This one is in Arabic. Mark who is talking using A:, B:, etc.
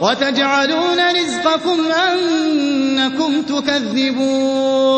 A: وَتَجْعَلُونَ رِزْقَكُمْ أَنَّكُمْ تُكَذِّبُونَ.